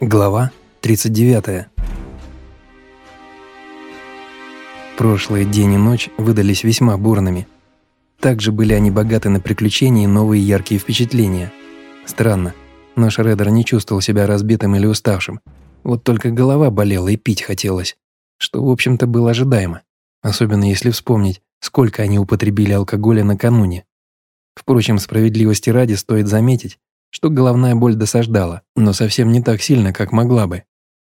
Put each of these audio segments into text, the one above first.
Глава 39. Прошлые день и ночь выдались весьма бурными. Также были они богаты на приключения и новые яркие впечатления. Странно, но Шредер не чувствовал себя разбитым или уставшим. Вот только голова болела и пить хотелось, что, в общем-то, было ожидаемо. Особенно если вспомнить, сколько они употребили алкоголя накануне. Впрочем, справедливости ради стоит заметить, что головная боль досаждала, но совсем не так сильно, как могла бы.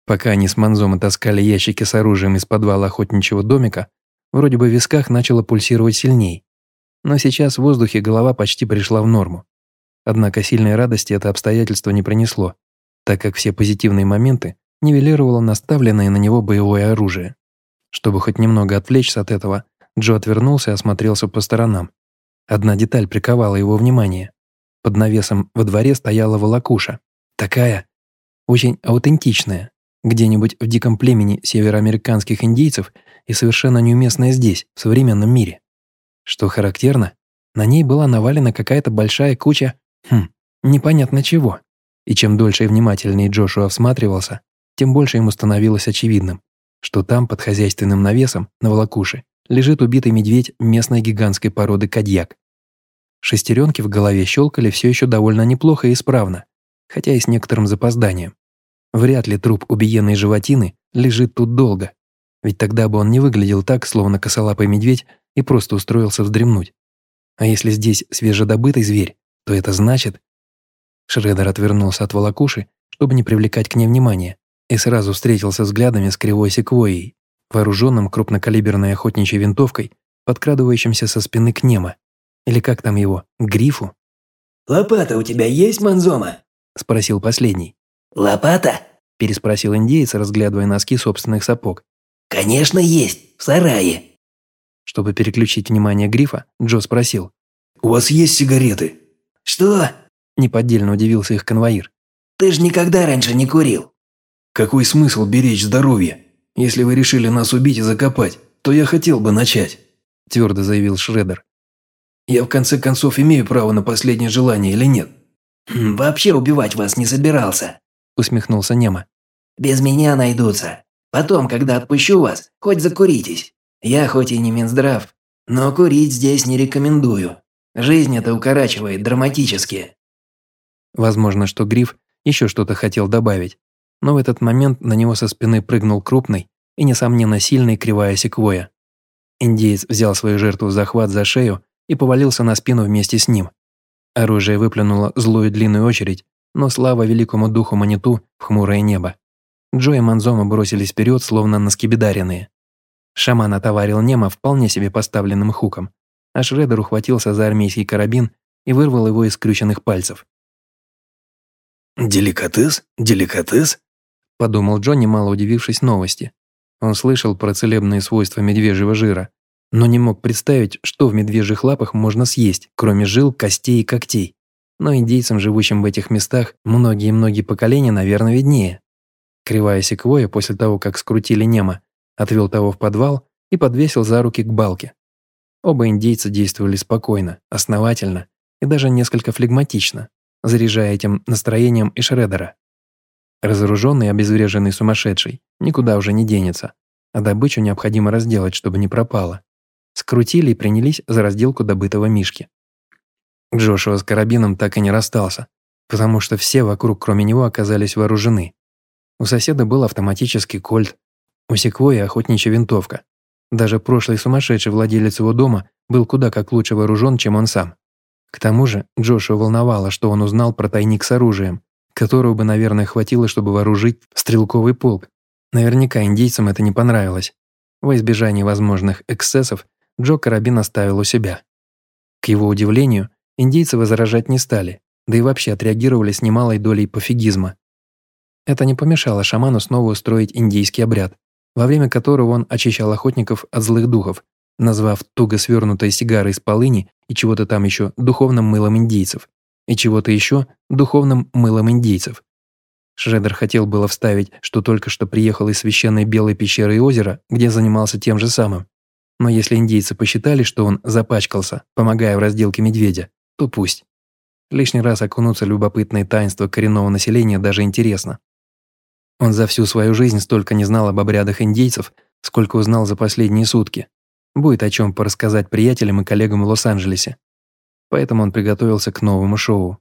Пока они с Манзом таскали ящики с оружием из подвала охотничьего домика, вроде бы в висках начало пульсировать сильней. Но сейчас в воздухе голова почти пришла в норму. Однако сильной радости это обстоятельство не принесло, так как все позитивные моменты нивелировало наставленное на него боевое оружие. Чтобы хоть немного отвлечься от этого, Джо отвернулся и осмотрелся по сторонам. Одна деталь приковала его внимание. Под навесом во дворе стояла волокуша. Такая, очень аутентичная, где-нибудь в диком племени североамериканских индейцев и совершенно неуместная здесь, в современном мире. Что характерно, на ней была навалена какая-то большая куча, хм, непонятно чего. И чем дольше и внимательнее Джошуа всматривался, тем больше ему становилось очевидным, что там, под хозяйственным навесом, на волокуше, лежит убитый медведь местной гигантской породы кадьяк. Шестеренки в голове щелкали все еще довольно неплохо и исправно, хотя и с некоторым запозданием. Вряд ли труп убиенной животины лежит тут долго, ведь тогда бы он не выглядел так, словно косолапый медведь, и просто устроился вздремнуть. А если здесь свежедобытый зверь, то это значит... Шредер отвернулся от волокуши, чтобы не привлекать к ней внимания, и сразу встретился взглядами с кривой секвойей, вооруженным крупнокалиберной охотничьей винтовкой, подкрадывающимся со спины к Немо. Или как там его? Грифу? «Лопата у тебя есть, Манзома?» – спросил последний. «Лопата?» – переспросил индеец, разглядывая носки собственных сапог. «Конечно есть, в сарае». Чтобы переключить внимание Грифа, Джо спросил. «У вас есть сигареты?» «Что?» – неподдельно удивился их конвоир. «Ты ж никогда раньше не курил». «Какой смысл беречь здоровье? Если вы решили нас убить и закопать, то я хотел бы начать», – твердо заявил Шредер. Я в конце концов имею право на последнее желание или нет? Хм, «Вообще убивать вас не собирался», – усмехнулся Нема. «Без меня найдутся. Потом, когда отпущу вас, хоть закуритесь. Я хоть и не Минздрав, но курить здесь не рекомендую. Жизнь это укорачивает драматически». Возможно, что Гриф еще что-то хотел добавить, но в этот момент на него со спины прыгнул крупный и, несомненно, сильный кривая секвоя. Индеец взял свою жертву в захват за шею и повалился на спину вместе с ним. Оружие выплюнуло злую длинную очередь, но слава великому духу Маниту в хмурое небо. Джо и Манзома бросились вперед, словно наскебедаренные. Шаман отоварил Нема вполне себе поставленным хуком, а Шредер ухватился за армейский карабин и вырвал его из скрюченных пальцев. «Деликатес? Деликатес?» – подумал Джо, немало удивившись новости. Он слышал про целебные свойства медвежьего жира, но не мог представить, что в медвежьих лапах можно съесть, кроме жил, костей и когтей. Но индейцам, живущим в этих местах, многие-многие поколения, наверное, виднее. Кривая секвоя после того, как скрутили Нема, отвел того в подвал и подвесил за руки к балке. Оба индейца действовали спокойно, основательно и даже несколько флегматично, заряжая этим настроением и Шредера. Разоруженный и обезвреженный сумасшедший никуда уже не денется, а добычу необходимо разделать, чтобы не пропало скрутили и принялись за разделку добытого мишки. Джошуа с карабином так и не расстался, потому что все вокруг, кроме него, оказались вооружены. У соседа был автоматический кольт, у Секвоя охотничья винтовка. Даже прошлый сумасшедший владелец его дома был куда как лучше вооружен, чем он сам. К тому же Джошуа волновало, что он узнал про тайник с оружием, которого бы, наверное, хватило, чтобы вооружить стрелковый полк. Наверняка индейцам это не понравилось. Во избежание возможных эксцессов Джо карабин оставил у себя. К его удивлению, индейцы возражать не стали, да и вообще отреагировали с немалой долей пофигизма. Это не помешало шаману снова устроить индийский обряд, во время которого он очищал охотников от злых духов, назвав туго свернутые сигары из полыни и чего-то там еще духовным мылом индейцев, и чего-то еще духовным мылом индейцев. Шредер хотел было вставить, что только что приехал из священной Белой пещеры и озера, где занимался тем же самым, но если индейцы посчитали, что он запачкался, помогая в разделке медведя, то пусть. Лишний раз окунуться в любопытные таинства коренного населения даже интересно. Он за всю свою жизнь столько не знал об обрядах индейцев, сколько узнал за последние сутки. Будет о чем порассказать приятелям и коллегам в Лос-Анджелесе. Поэтому он приготовился к новому шоу.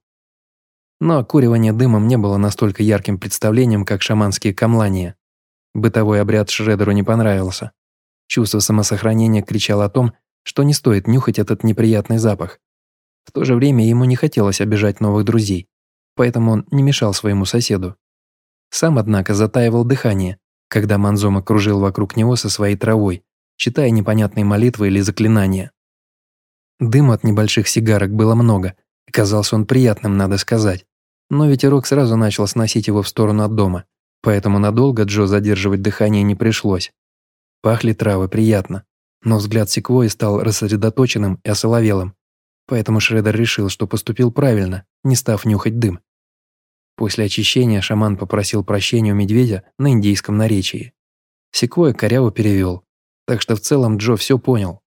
Но окуривание дымом не было настолько ярким представлением, как шаманские камлания. Бытовой обряд Шредеру не понравился. Чувство самосохранения кричало о том, что не стоит нюхать этот неприятный запах. В то же время ему не хотелось обижать новых друзей, поэтому он не мешал своему соседу. Сам, однако, затаивал дыхание, когда Манзома кружил вокруг него со своей травой, читая непонятные молитвы или заклинания. Дыма от небольших сигарок было много, и казался он приятным, надо сказать. Но ветерок сразу начал сносить его в сторону от дома, поэтому надолго Джо задерживать дыхание не пришлось. Пахли травы приятно, но взгляд секвои стал рассредоточенным и осоловелым, поэтому Шредер решил, что поступил правильно, не став нюхать дым. После очищения шаман попросил прощения у медведя на индийском наречии. Секвоя коряво перевел, так что в целом Джо все понял.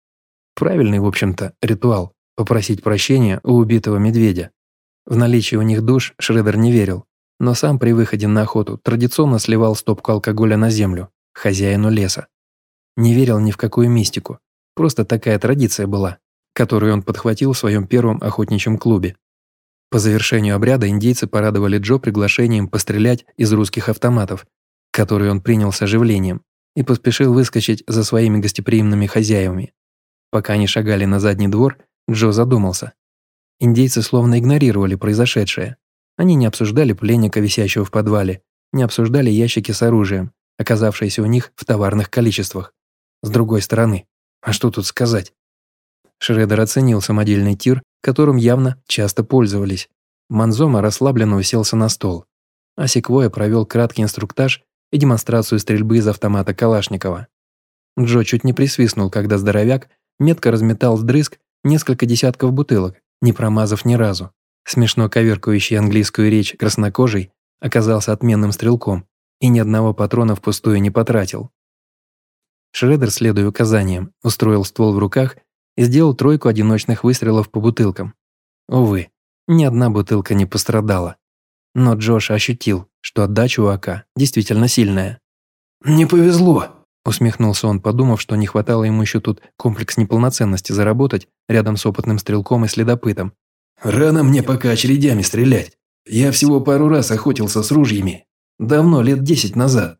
Правильный, в общем-то, ритуал – попросить прощения у убитого медведя. В наличие у них душ Шредер не верил, но сам при выходе на охоту традиционно сливал стопку алкоголя на землю, хозяину леса. Не верил ни в какую мистику, просто такая традиция была, которую он подхватил в своем первом охотничьем клубе. По завершению обряда индейцы порадовали Джо приглашением пострелять из русских автоматов, которые он принял с оживлением, и поспешил выскочить за своими гостеприимными хозяевами. Пока они шагали на задний двор, Джо задумался. Индейцы словно игнорировали произошедшее. Они не обсуждали пленника, висящего в подвале, не обсуждали ящики с оружием, оказавшиеся у них в товарных количествах. С другой стороны, а что тут сказать? Шредер оценил самодельный тир которым явно часто пользовались. Манзома расслабленно уселся на стол, а Секвоя провел краткий инструктаж и демонстрацию стрельбы из автомата Калашникова. Джо чуть не присвистнул, когда здоровяк метко разметал вдрызг несколько десятков бутылок, не промазав ни разу. Смешно коверкающий английскую речь краснокожий оказался отменным стрелком и ни одного патрона впустую не потратил. Шредер, следуя указаниям, устроил ствол в руках и сделал тройку одиночных выстрелов по бутылкам. Увы, ни одна бутылка не пострадала. Но Джош ощутил, что отдача у АК действительно сильная. «Не повезло», – усмехнулся он, подумав, что не хватало ему еще тут комплекс неполноценности заработать рядом с опытным стрелком и следопытом. «Рано мне пока очередями стрелять. Я всего пару раз охотился с ружьями. Давно, лет десять назад.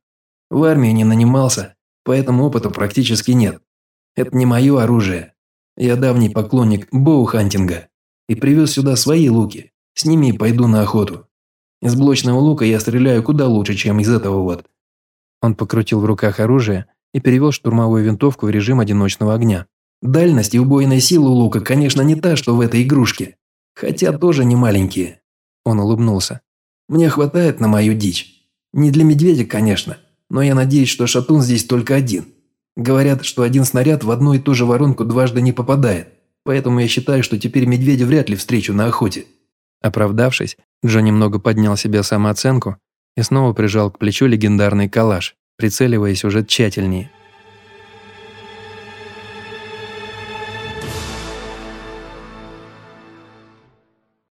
В армии не нанимался, поэтому опыта практически нет. Это не мое оружие, я давний поклонник боухантинга и привез сюда свои луки. С ними пойду на охоту. Из блочного лука я стреляю куда лучше, чем из этого вот». Он покрутил в руках оружие и перевел штурмовую винтовку в режим одиночного огня. «Дальность и убойная сила у лука, конечно, не та, что в этой игрушке. Хотя тоже не маленькие». Он улыбнулся. «Мне хватает на мою дичь. Не для медведя, конечно, но я надеюсь, что шатун здесь только один. Говорят, что один снаряд в одну и ту же воронку дважды не попадает, поэтому я считаю, что теперь медведя вряд ли встречу на охоте». Оправдавшись, Джо немного поднял себе самооценку и снова прижал к плечу легендарный калаш, прицеливаясь уже тщательнее –